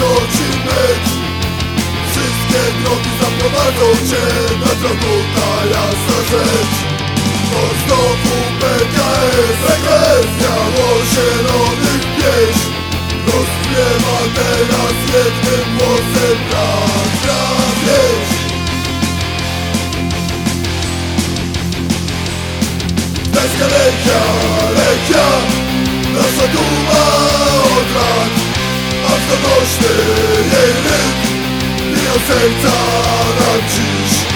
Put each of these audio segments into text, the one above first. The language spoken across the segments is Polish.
toczy mecz Wszystkie drogi zaprowadzą cię na drogu ta jasna rzecz. To znowu PKS PKS Biało zielonych pieśń. Rozpiewa teraz jednym głosem Bracia wieś Pesca lechia, lechia Nasza duma Aż donośny jej rytm Biją serca nam dziś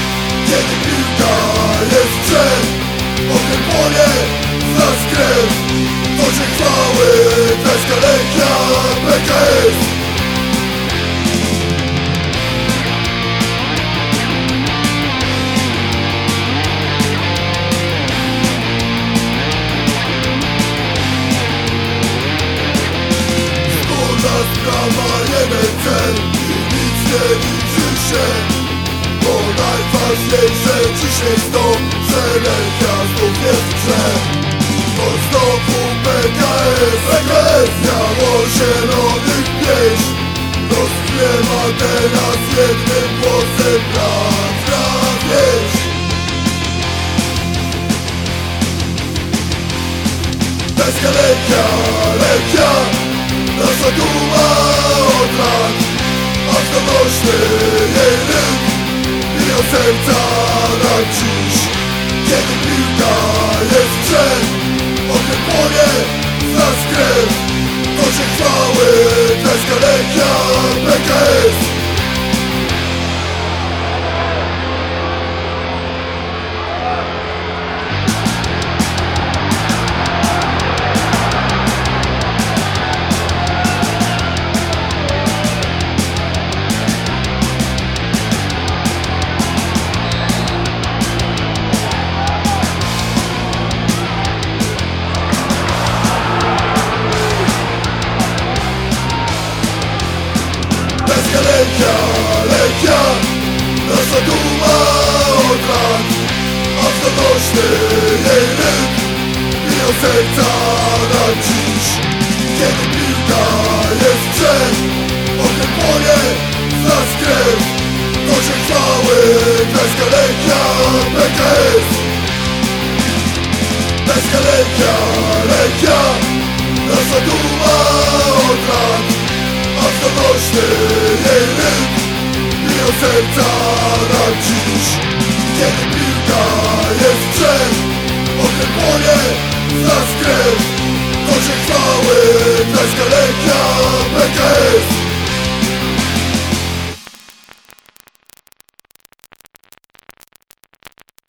I nic nie się Bo najważniejsze dziś jest to Że Lechia znów jest w grze. To znowu PKS PKS Biało-zielonych pieśń. Rozpiewa teraz jednym głosem Bracia wieś Pesca Lechia, Lechia Nasza duma od lat Aż donośny jej rytm Biją serca na dziś Kiedy piłka Lechia Nasza duma od lat Aż donośny jej rytm Biją serca na dziś Kiedy piłka jest w grze Ogień płonie z nas krew. To się chwały Pesca Lechia, PKS Pesca Lechia, serca na dziś Kiedy piłka jest przed Okrem płonie, za skręt To się chwały, pleska